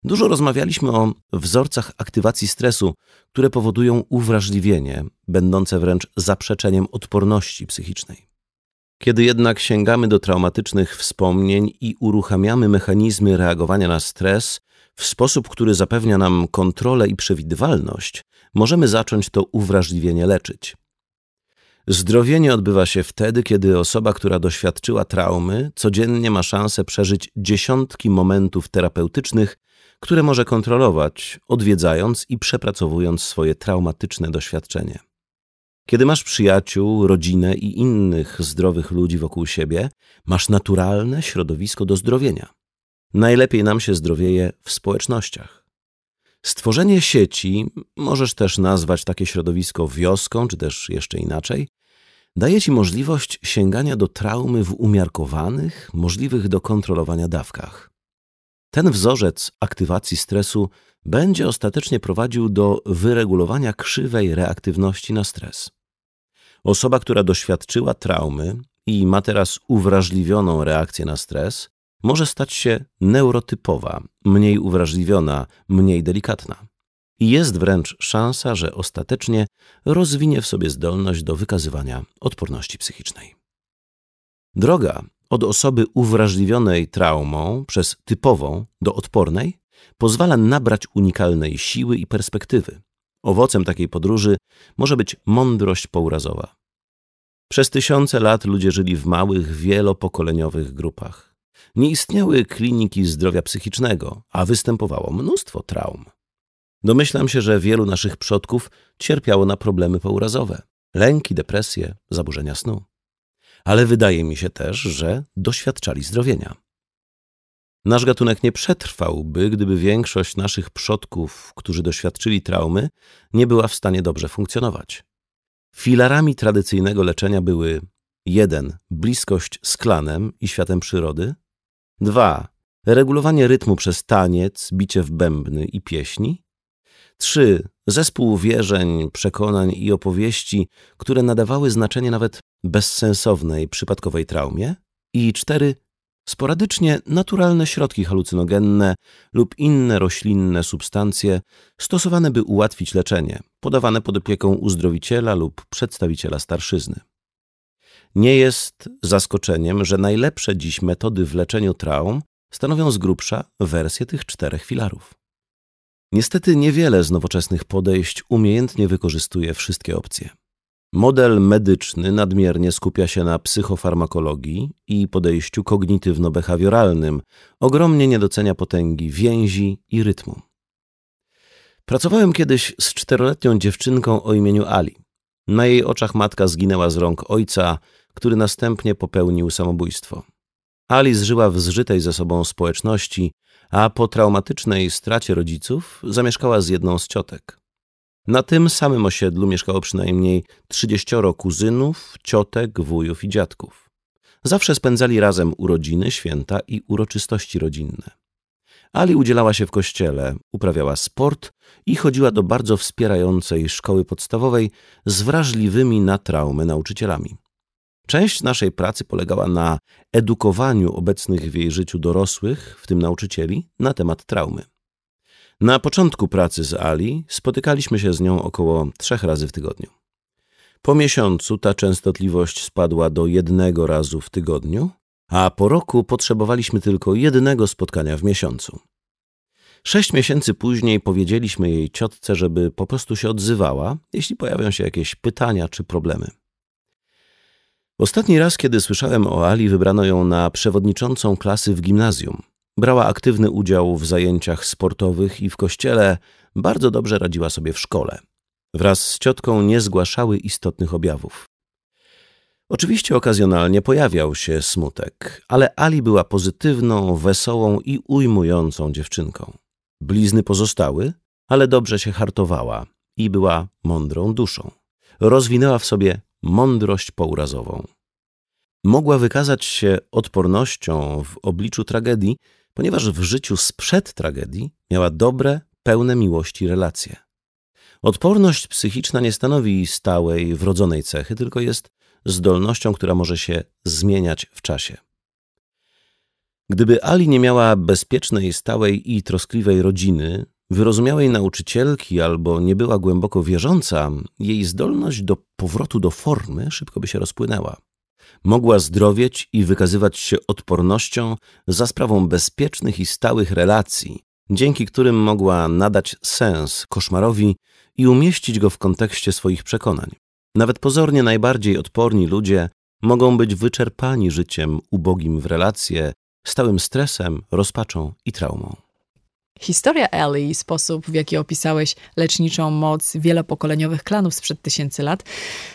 Dużo rozmawialiśmy o wzorcach aktywacji stresu, które powodują uwrażliwienie, będące wręcz zaprzeczeniem odporności psychicznej. Kiedy jednak sięgamy do traumatycznych wspomnień i uruchamiamy mechanizmy reagowania na stres w sposób, który zapewnia nam kontrolę i przewidywalność, możemy zacząć to uwrażliwienie leczyć. Zdrowienie odbywa się wtedy, kiedy osoba, która doświadczyła traumy, codziennie ma szansę przeżyć dziesiątki momentów terapeutycznych, które może kontrolować, odwiedzając i przepracowując swoje traumatyczne doświadczenie. Kiedy masz przyjaciół, rodzinę i innych zdrowych ludzi wokół siebie, masz naturalne środowisko do zdrowienia. Najlepiej nam się zdrowieje w społecznościach. Stworzenie sieci, możesz też nazwać takie środowisko wioską, czy też jeszcze inaczej, daje ci możliwość sięgania do traumy w umiarkowanych, możliwych do kontrolowania dawkach. Ten wzorzec aktywacji stresu będzie ostatecznie prowadził do wyregulowania krzywej reaktywności na stres. Osoba, która doświadczyła traumy i ma teraz uwrażliwioną reakcję na stres, może stać się neurotypowa, mniej uwrażliwiona, mniej delikatna. I jest wręcz szansa, że ostatecznie rozwinie w sobie zdolność do wykazywania odporności psychicznej. Droga od osoby uwrażliwionej traumą przez typową do odpornej pozwala nabrać unikalnej siły i perspektywy. Owocem takiej podróży może być mądrość pourazowa. Przez tysiące lat ludzie żyli w małych, wielopokoleniowych grupach. Nie istniały kliniki zdrowia psychicznego, a występowało mnóstwo traum. Domyślam się, że wielu naszych przodków cierpiało na problemy pourazowe, lęki, depresje, zaburzenia snu ale wydaje mi się też, że doświadczali zdrowienia. Nasz gatunek nie przetrwałby, gdyby większość naszych przodków, którzy doświadczyli traumy, nie była w stanie dobrze funkcjonować. Filarami tradycyjnego leczenia były 1. Bliskość z klanem i światem przyrody, 2. Regulowanie rytmu przez taniec, bicie w bębny i pieśni, 3. Zespół wierzeń, przekonań i opowieści, które nadawały znaczenie nawet bezsensownej, przypadkowej traumie. I 4. Sporadycznie naturalne środki halucynogenne lub inne roślinne substancje stosowane by ułatwić leczenie, podawane pod opieką uzdrowiciela lub przedstawiciela starszyzny. Nie jest zaskoczeniem, że najlepsze dziś metody w leczeniu traum stanowią z grubsza wersję tych czterech filarów. Niestety niewiele z nowoczesnych podejść umiejętnie wykorzystuje wszystkie opcje. Model medyczny nadmiernie skupia się na psychofarmakologii i podejściu kognitywno-behawioralnym, ogromnie nie docenia potęgi więzi i rytmu. Pracowałem kiedyś z czteroletnią dziewczynką o imieniu Ali. Na jej oczach matka zginęła z rąk ojca, który następnie popełnił samobójstwo. Ali zżyła w zżytej ze sobą społeczności, a po traumatycznej stracie rodziców zamieszkała z jedną z ciotek. Na tym samym osiedlu mieszkało przynajmniej trzydzieścioro kuzynów, ciotek, wujów i dziadków. Zawsze spędzali razem urodziny, święta i uroczystości rodzinne. Ali udzielała się w kościele, uprawiała sport i chodziła do bardzo wspierającej szkoły podstawowej z wrażliwymi na traumę nauczycielami. Część naszej pracy polegała na edukowaniu obecnych w jej życiu dorosłych, w tym nauczycieli, na temat traumy. Na początku pracy z Ali spotykaliśmy się z nią około trzech razy w tygodniu. Po miesiącu ta częstotliwość spadła do jednego razu w tygodniu, a po roku potrzebowaliśmy tylko jednego spotkania w miesiącu. Sześć miesięcy później powiedzieliśmy jej ciotce, żeby po prostu się odzywała, jeśli pojawią się jakieś pytania czy problemy. Ostatni raz, kiedy słyszałem o Ali, wybrano ją na przewodniczącą klasy w gimnazjum. Brała aktywny udział w zajęciach sportowych i w kościele, bardzo dobrze radziła sobie w szkole. Wraz z ciotką nie zgłaszały istotnych objawów. Oczywiście okazjonalnie pojawiał się smutek, ale Ali była pozytywną, wesołą i ujmującą dziewczynką. Blizny pozostały, ale dobrze się hartowała i była mądrą duszą. Rozwinęła w sobie mądrość pourazową. Mogła wykazać się odpornością w obliczu tragedii, ponieważ w życiu sprzed tragedii miała dobre, pełne miłości relacje. Odporność psychiczna nie stanowi stałej, wrodzonej cechy, tylko jest zdolnością, która może się zmieniać w czasie. Gdyby Ali nie miała bezpiecznej, stałej i troskliwej rodziny, wyrozumiałej nauczycielki albo nie była głęboko wierząca, jej zdolność do powrotu do formy szybko by się rozpłynęła. Mogła zdrowieć i wykazywać się odpornością za sprawą bezpiecznych i stałych relacji, dzięki którym mogła nadać sens koszmarowi i umieścić go w kontekście swoich przekonań. Nawet pozornie najbardziej odporni ludzie mogą być wyczerpani życiem ubogim w relacje, stałym stresem, rozpaczą i traumą. Historia Ellie i sposób, w jaki opisałeś leczniczą moc wielopokoleniowych klanów sprzed tysięcy lat,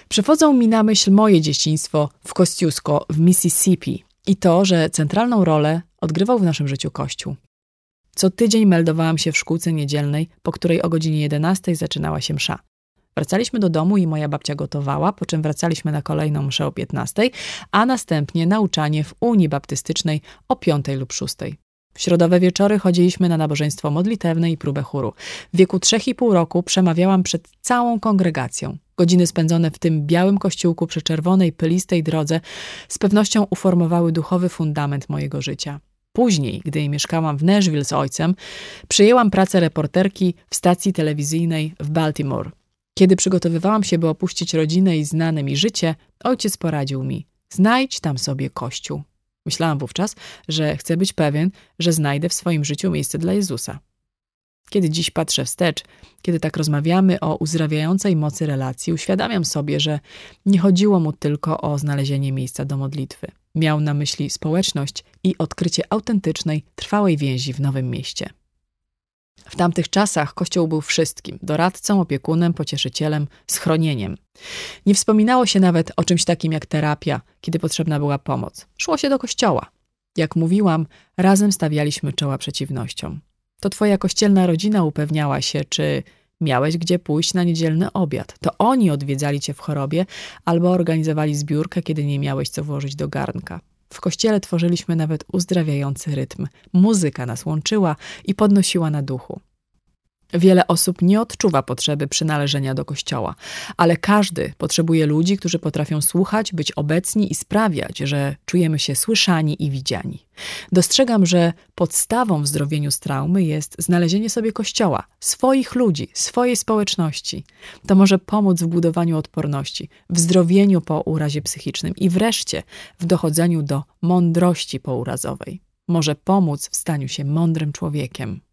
przywodzą mi na myśl moje dzieciństwo w Kościusko w Mississippi i to, że centralną rolę odgrywał w naszym życiu Kościół. Co tydzień meldowałam się w szkółce niedzielnej, po której o godzinie 11 zaczynała się msza. Wracaliśmy do domu i moja babcia gotowała, po czym wracaliśmy na kolejną mszę o 15, a następnie nauczanie w Unii Baptystycznej o 5 lub 6. W środowe wieczory chodziliśmy na nabożeństwo modlitewne i próbę chóru. W wieku trzech i pół roku przemawiałam przed całą kongregacją. Godziny spędzone w tym białym kościółku przy czerwonej, pylistej drodze z pewnością uformowały duchowy fundament mojego życia. Później, gdy mieszkałam w Nashville z ojcem, przyjęłam pracę reporterki w stacji telewizyjnej w Baltimore. Kiedy przygotowywałam się, by opuścić rodzinę i znane mi życie, ojciec poradził mi: znajdź tam sobie kościół. Myślałam wówczas, że chcę być pewien, że znajdę w swoim życiu miejsce dla Jezusa. Kiedy dziś patrzę wstecz, kiedy tak rozmawiamy o uzdrawiającej mocy relacji, uświadamiam sobie, że nie chodziło mu tylko o znalezienie miejsca do modlitwy. Miał na myśli społeczność i odkrycie autentycznej, trwałej więzi w nowym mieście. W tamtych czasach Kościół był wszystkim doradcą, opiekunem, pocieszycielem, schronieniem. Nie wspominało się nawet o czymś takim jak terapia, kiedy potrzebna była pomoc. Szło się do kościoła. Jak mówiłam, razem stawialiśmy czoła przeciwnościom. To twoja kościelna rodzina upewniała się, czy miałeś gdzie pójść na niedzielny obiad. To oni odwiedzali cię w chorobie albo organizowali zbiórkę, kiedy nie miałeś co włożyć do garnka. W kościele tworzyliśmy nawet uzdrawiający rytm. Muzyka nas łączyła i podnosiła na duchu. Wiele osób nie odczuwa potrzeby przynależenia do kościoła, ale każdy potrzebuje ludzi, którzy potrafią słuchać, być obecni i sprawiać, że czujemy się słyszani i widziani. Dostrzegam, że podstawą w zdrowieniu z traumy jest znalezienie sobie kościoła, swoich ludzi, swojej społeczności. To może pomóc w budowaniu odporności, w zdrowieniu po urazie psychicznym i wreszcie w dochodzeniu do mądrości pourazowej. Może pomóc w staniu się mądrym człowiekiem.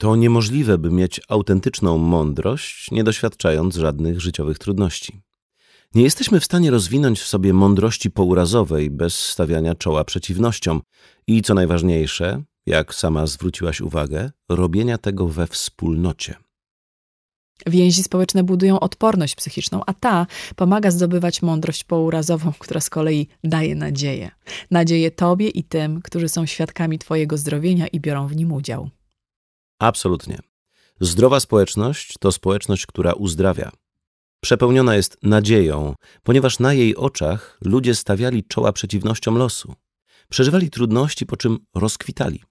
To niemożliwe, by mieć autentyczną mądrość, nie doświadczając żadnych życiowych trudności. Nie jesteśmy w stanie rozwinąć w sobie mądrości pourazowej bez stawiania czoła przeciwnościom i, co najważniejsze, jak sama zwróciłaś uwagę, robienia tego we wspólnocie. Więzi społeczne budują odporność psychiczną, a ta pomaga zdobywać mądrość pourazową, która z kolei daje nadzieję. Nadzieję Tobie i tym, którzy są świadkami Twojego zdrowienia i biorą w nim udział. Absolutnie. Zdrowa społeczność to społeczność, która uzdrawia. Przepełniona jest nadzieją, ponieważ na jej oczach ludzie stawiali czoła przeciwnościom losu. Przeżywali trudności, po czym rozkwitali.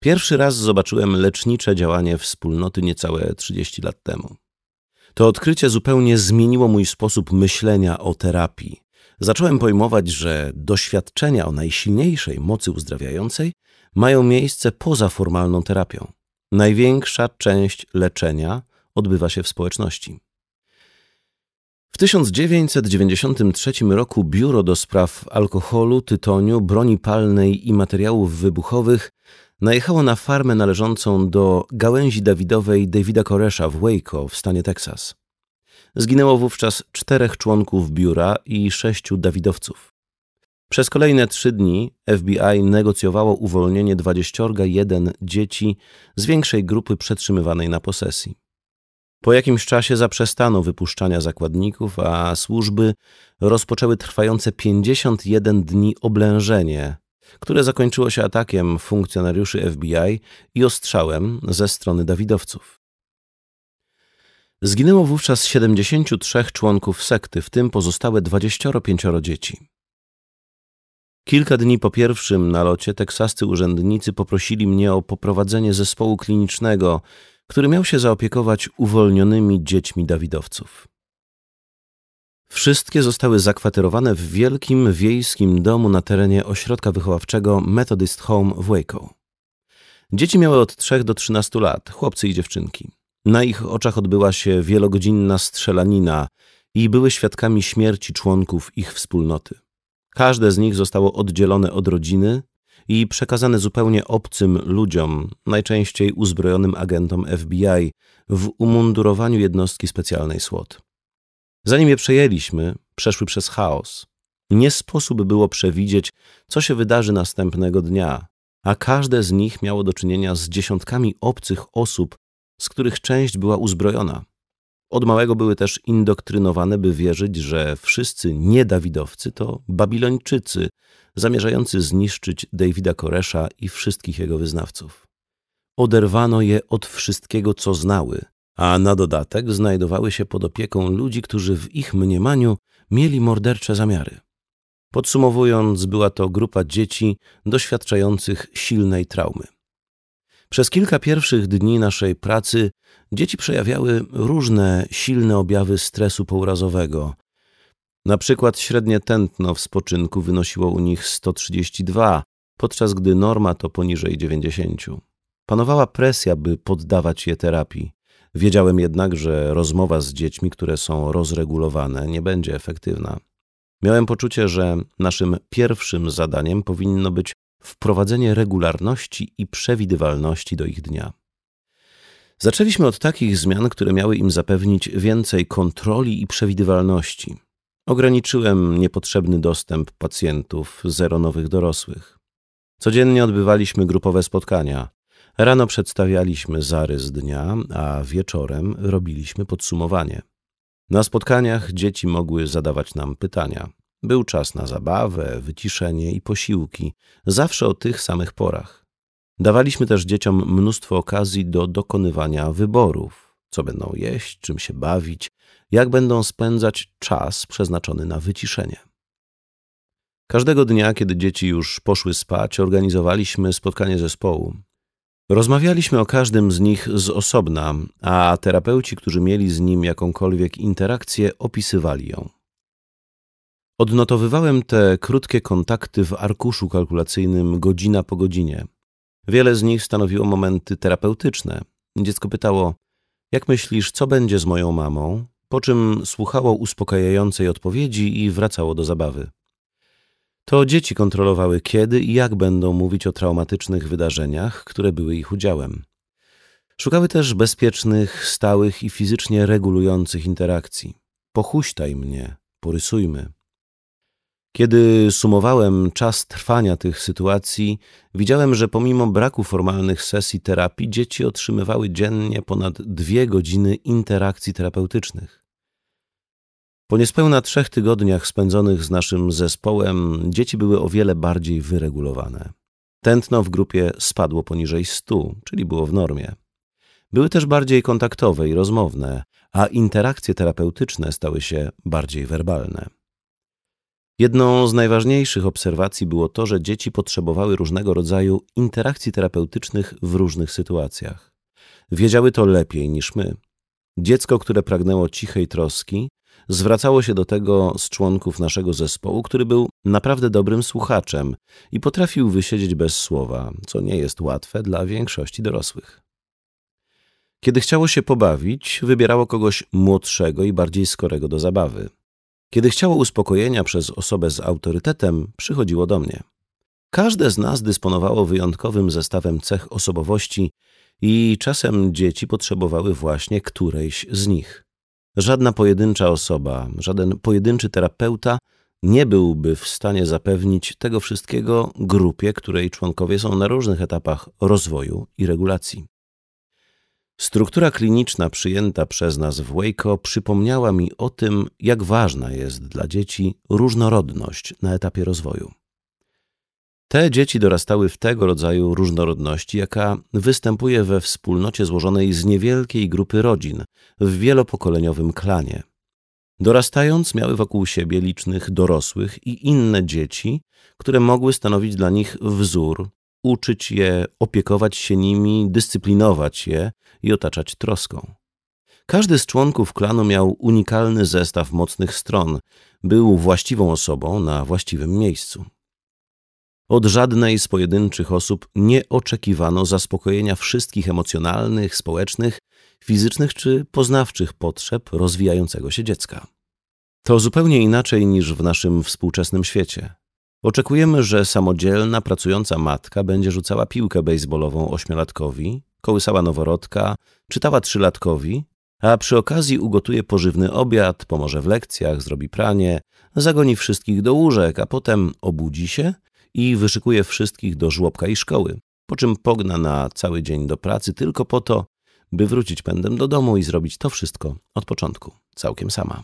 Pierwszy raz zobaczyłem lecznicze działanie wspólnoty niecałe 30 lat temu. To odkrycie zupełnie zmieniło mój sposób myślenia o terapii. Zacząłem pojmować, że doświadczenia o najsilniejszej mocy uzdrawiającej mają miejsce poza formalną terapią. Największa część leczenia odbywa się w społeczności. W 1993 roku Biuro do Spraw Alkoholu, Tytoniu, Broni Palnej i Materiałów Wybuchowych najechało na farmę należącą do gałęzi Dawidowej Davida Koresza w Waco w stanie Teksas. Zginęło wówczas czterech członków biura i sześciu Dawidowców. Przez kolejne trzy dni FBI negocjowało uwolnienie 21 dzieci z większej grupy przetrzymywanej na posesji. Po jakimś czasie zaprzestano wypuszczania zakładników, a służby rozpoczęły trwające 51 dni oblężenie, które zakończyło się atakiem funkcjonariuszy FBI i ostrzałem ze strony Dawidowców. Zginęło wówczas 73 członków sekty, w tym pozostałe 25 dzieci. Kilka dni po pierwszym nalocie teksascy urzędnicy poprosili mnie o poprowadzenie zespołu klinicznego, który miał się zaopiekować uwolnionymi dziećmi Dawidowców. Wszystkie zostały zakwaterowane w wielkim wiejskim domu na terenie ośrodka wychowawczego Methodist Home w Waco. Dzieci miały od 3 do 13 lat, chłopcy i dziewczynki. Na ich oczach odbyła się wielogodzinna strzelanina i były świadkami śmierci członków ich wspólnoty. Każde z nich zostało oddzielone od rodziny i przekazane zupełnie obcym ludziom, najczęściej uzbrojonym agentom FBI, w umundurowaniu jednostki specjalnej SWAT. Zanim je przejęliśmy, przeszły przez chaos. Nie sposób było przewidzieć, co się wydarzy następnego dnia, a każde z nich miało do czynienia z dziesiątkami obcych osób, z których część była uzbrojona. Od małego były też indoktrynowane, by wierzyć, że wszyscy niedawidowcy to Babilończycy, zamierzający zniszczyć Davida Koresza i wszystkich jego wyznawców. Oderwano je od wszystkiego, co znały, a na dodatek znajdowały się pod opieką ludzi, którzy w ich mniemaniu mieli mordercze zamiary. Podsumowując, była to grupa dzieci doświadczających silnej traumy. Przez kilka pierwszych dni naszej pracy dzieci przejawiały różne silne objawy stresu pourazowego. Na przykład średnie tętno w spoczynku wynosiło u nich 132, podczas gdy norma to poniżej 90. Panowała presja, by poddawać je terapii. Wiedziałem jednak, że rozmowa z dziećmi, które są rozregulowane, nie będzie efektywna. Miałem poczucie, że naszym pierwszym zadaniem powinno być wprowadzenie regularności i przewidywalności do ich dnia. Zaczęliśmy od takich zmian, które miały im zapewnić więcej kontroli i przewidywalności. Ograniczyłem niepotrzebny dostęp pacjentów, zero nowych dorosłych. Codziennie odbywaliśmy grupowe spotkania. Rano przedstawialiśmy zarys dnia, a wieczorem robiliśmy podsumowanie. Na spotkaniach dzieci mogły zadawać nam pytania. Był czas na zabawę, wyciszenie i posiłki, zawsze o tych samych porach. Dawaliśmy też dzieciom mnóstwo okazji do dokonywania wyborów, co będą jeść, czym się bawić, jak będą spędzać czas przeznaczony na wyciszenie. Każdego dnia, kiedy dzieci już poszły spać, organizowaliśmy spotkanie zespołu. Rozmawialiśmy o każdym z nich z osobna, a terapeuci, którzy mieli z nim jakąkolwiek interakcję, opisywali ją. Odnotowywałem te krótkie kontakty w arkuszu kalkulacyjnym godzina po godzinie. Wiele z nich stanowiło momenty terapeutyczne. Dziecko pytało: Jak myślisz, co będzie z moją mamą? Po czym słuchało uspokajającej odpowiedzi i wracało do zabawy. To dzieci kontrolowały, kiedy i jak będą mówić o traumatycznych wydarzeniach, które były ich udziałem. Szukały też bezpiecznych, stałych i fizycznie regulujących interakcji. pochuśtaj mnie, porysujmy. Kiedy sumowałem czas trwania tych sytuacji, widziałem, że pomimo braku formalnych sesji terapii, dzieci otrzymywały dziennie ponad dwie godziny interakcji terapeutycznych. Po niespełna trzech tygodniach spędzonych z naszym zespołem, dzieci były o wiele bardziej wyregulowane. Tętno w grupie spadło poniżej 100, czyli było w normie. Były też bardziej kontaktowe i rozmowne, a interakcje terapeutyczne stały się bardziej werbalne. Jedną z najważniejszych obserwacji było to, że dzieci potrzebowały różnego rodzaju interakcji terapeutycznych w różnych sytuacjach. Wiedziały to lepiej niż my. Dziecko, które pragnęło cichej troski, zwracało się do tego z członków naszego zespołu, który był naprawdę dobrym słuchaczem i potrafił wysiedzieć bez słowa, co nie jest łatwe dla większości dorosłych. Kiedy chciało się pobawić, wybierało kogoś młodszego i bardziej skorego do zabawy. Kiedy chciało uspokojenia przez osobę z autorytetem, przychodziło do mnie. Każde z nas dysponowało wyjątkowym zestawem cech osobowości i czasem dzieci potrzebowały właśnie którejś z nich. Żadna pojedyncza osoba, żaden pojedynczy terapeuta nie byłby w stanie zapewnić tego wszystkiego grupie, której członkowie są na różnych etapach rozwoju i regulacji. Struktura kliniczna przyjęta przez nas w Waco przypomniała mi o tym, jak ważna jest dla dzieci różnorodność na etapie rozwoju. Te dzieci dorastały w tego rodzaju różnorodności, jaka występuje we wspólnocie złożonej z niewielkiej grupy rodzin w wielopokoleniowym klanie. Dorastając, miały wokół siebie licznych dorosłych i inne dzieci, które mogły stanowić dla nich wzór, uczyć je, opiekować się nimi, dyscyplinować je i otaczać troską. Każdy z członków klanu miał unikalny zestaw mocnych stron, był właściwą osobą na właściwym miejscu. Od żadnej z pojedynczych osób nie oczekiwano zaspokojenia wszystkich emocjonalnych, społecznych, fizycznych czy poznawczych potrzeb rozwijającego się dziecka. To zupełnie inaczej niż w naszym współczesnym świecie. Oczekujemy, że samodzielna, pracująca matka będzie rzucała piłkę bejsbolową ośmiolatkowi, kołysała noworodka, czytała trzylatkowi, a przy okazji ugotuje pożywny obiad, pomoże w lekcjach, zrobi pranie, zagoni wszystkich do łóżek, a potem obudzi się i wyszykuje wszystkich do żłobka i szkoły, po czym pogna na cały dzień do pracy tylko po to, by wrócić pędem do domu i zrobić to wszystko od początku, całkiem sama.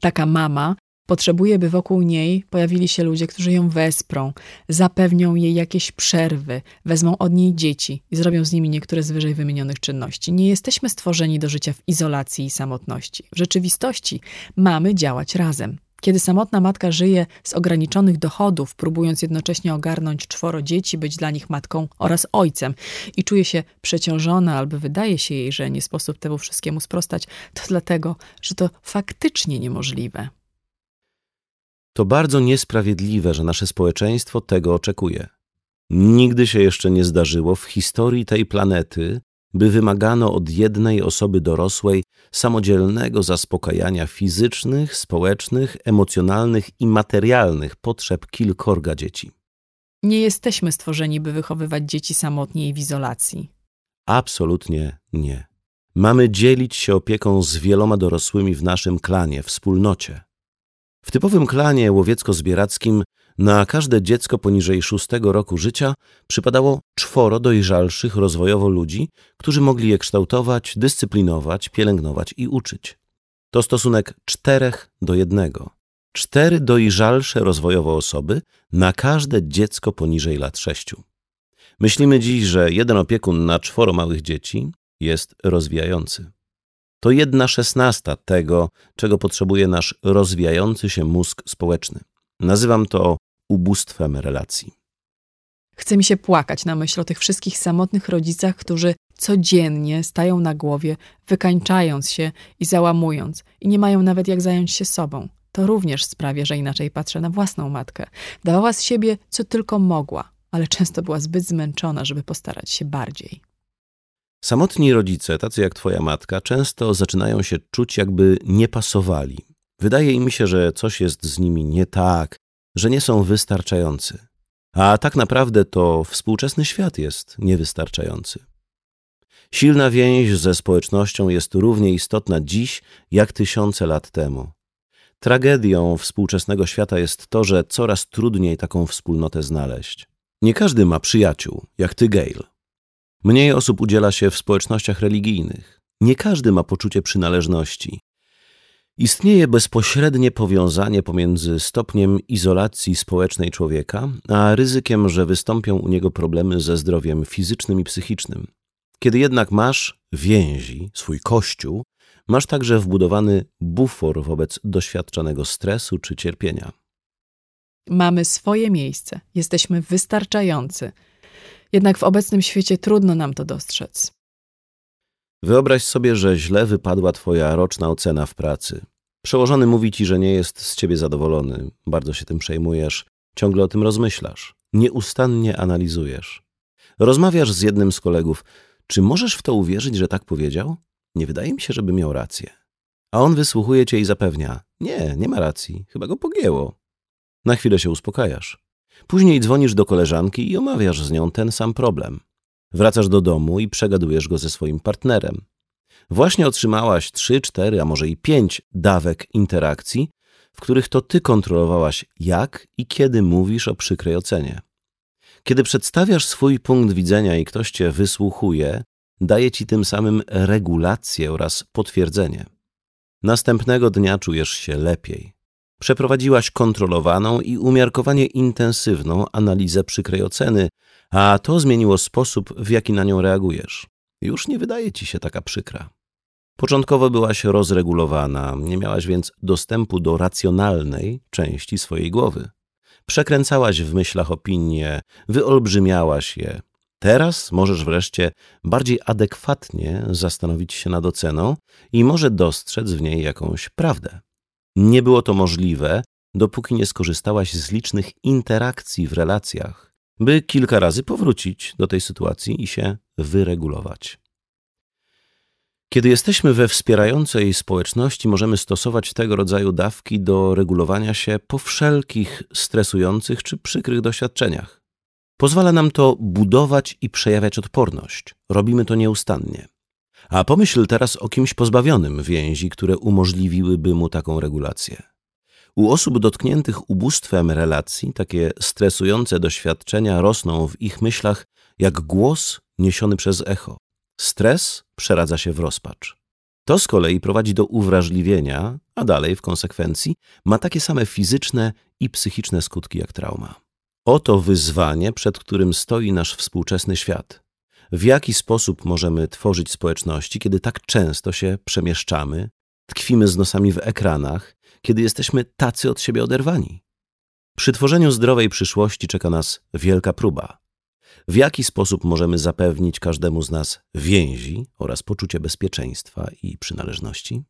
Taka mama Potrzebuje, by wokół niej pojawili się ludzie, którzy ją wesprą, zapewnią jej jakieś przerwy, wezmą od niej dzieci i zrobią z nimi niektóre z wyżej wymienionych czynności. Nie jesteśmy stworzeni do życia w izolacji i samotności. W rzeczywistości mamy działać razem. Kiedy samotna matka żyje z ograniczonych dochodów, próbując jednocześnie ogarnąć czworo dzieci, być dla nich matką oraz ojcem i czuje się przeciążona albo wydaje się jej, że nie sposób temu wszystkiemu sprostać, to dlatego, że to faktycznie niemożliwe. To bardzo niesprawiedliwe, że nasze społeczeństwo tego oczekuje. Nigdy się jeszcze nie zdarzyło w historii tej planety, by wymagano od jednej osoby dorosłej samodzielnego zaspokajania fizycznych, społecznych, emocjonalnych i materialnych potrzeb kilkorga dzieci. Nie jesteśmy stworzeni, by wychowywać dzieci samotnie i w izolacji. Absolutnie nie. Mamy dzielić się opieką z wieloma dorosłymi w naszym klanie, wspólnocie. W typowym klanie łowiecko-zbierackim na każde dziecko poniżej szóstego roku życia przypadało czworo dojrzalszych rozwojowo ludzi, którzy mogli je kształtować, dyscyplinować, pielęgnować i uczyć. To stosunek czterech do jednego. Cztery dojrzalsze rozwojowo osoby na każde dziecko poniżej lat sześciu. Myślimy dziś, że jeden opiekun na czworo małych dzieci jest rozwijający to jedna szesnasta tego, czego potrzebuje nasz rozwijający się mózg społeczny. Nazywam to ubóstwem relacji. Chce mi się płakać na myśl o tych wszystkich samotnych rodzicach, którzy codziennie stają na głowie, wykańczając się i załamując, i nie mają nawet jak zająć się sobą. To również sprawia, że inaczej patrzę na własną matkę. Dawała z siebie, co tylko mogła, ale często była zbyt zmęczona, żeby postarać się bardziej. Samotni rodzice, tacy jak twoja matka, często zaczynają się czuć, jakby nie pasowali. Wydaje im się, że coś jest z nimi nie tak, że nie są wystarczający. A tak naprawdę to współczesny świat jest niewystarczający. Silna więź ze społecznością jest równie istotna dziś jak tysiące lat temu. Tragedią współczesnego świata jest to, że coraz trudniej taką wspólnotę znaleźć. Nie każdy ma przyjaciół, jak ty, Gail. Mniej osób udziela się w społecznościach religijnych. Nie każdy ma poczucie przynależności. Istnieje bezpośrednie powiązanie pomiędzy stopniem izolacji społecznej człowieka, a ryzykiem, że wystąpią u niego problemy ze zdrowiem fizycznym i psychicznym. Kiedy jednak masz więzi, swój kościół, masz także wbudowany bufor wobec doświadczanego stresu czy cierpienia. Mamy swoje miejsce, jesteśmy wystarczający. Jednak w obecnym świecie trudno nam to dostrzec. Wyobraź sobie, że źle wypadła twoja roczna ocena w pracy. Przełożony mówi ci, że nie jest z ciebie zadowolony, bardzo się tym przejmujesz, ciągle o tym rozmyślasz, nieustannie analizujesz. Rozmawiasz z jednym z kolegów. Czy możesz w to uwierzyć, że tak powiedział? Nie wydaje mi się, żeby miał rację. A on wysłuchuje cię i zapewnia: Nie, nie ma racji, chyba go pogięło. Na chwilę się uspokajasz. Później dzwonisz do koleżanki i omawiasz z nią ten sam problem. Wracasz do domu i przegadujesz go ze swoim partnerem. Właśnie otrzymałaś trzy, cztery, a może i pięć dawek interakcji, w których to ty kontrolowałaś, jak i kiedy mówisz o przykrej ocenie. Kiedy przedstawiasz swój punkt widzenia i ktoś cię wysłuchuje, daje ci tym samym regulację oraz potwierdzenie. Następnego dnia czujesz się lepiej. Przeprowadziłaś kontrolowaną i umiarkowanie intensywną analizę przykrej oceny, a to zmieniło sposób, w jaki na nią reagujesz. Już nie wydaje ci się taka przykra. Początkowo byłaś rozregulowana, nie miałaś więc dostępu do racjonalnej części swojej głowy. Przekręcałaś w myślach opinie, wyolbrzymiałaś je. Teraz możesz wreszcie bardziej adekwatnie zastanowić się nad oceną i może dostrzec w niej jakąś prawdę. Nie było to możliwe, dopóki nie skorzystałaś z licznych interakcji w relacjach, by kilka razy powrócić do tej sytuacji i się wyregulować. Kiedy jesteśmy we wspierającej społeczności, możemy stosować tego rodzaju dawki do regulowania się po wszelkich stresujących czy przykrych doświadczeniach. Pozwala nam to budować i przejawiać odporność. Robimy to nieustannie. A pomyśl teraz o kimś pozbawionym więzi, które umożliwiłyby mu taką regulację. U osób dotkniętych ubóstwem relacji takie stresujące doświadczenia rosną w ich myślach jak głos niesiony przez echo. Stres przeradza się w rozpacz. To z kolei prowadzi do uwrażliwienia, a dalej w konsekwencji ma takie same fizyczne i psychiczne skutki jak trauma. Oto wyzwanie, przed którym stoi nasz współczesny świat. W jaki sposób możemy tworzyć społeczności, kiedy tak często się przemieszczamy, tkwimy z nosami w ekranach, kiedy jesteśmy tacy od siebie oderwani? Przy tworzeniu zdrowej przyszłości czeka nas wielka próba w jaki sposób możemy zapewnić każdemu z nas więzi oraz poczucie bezpieczeństwa i przynależności?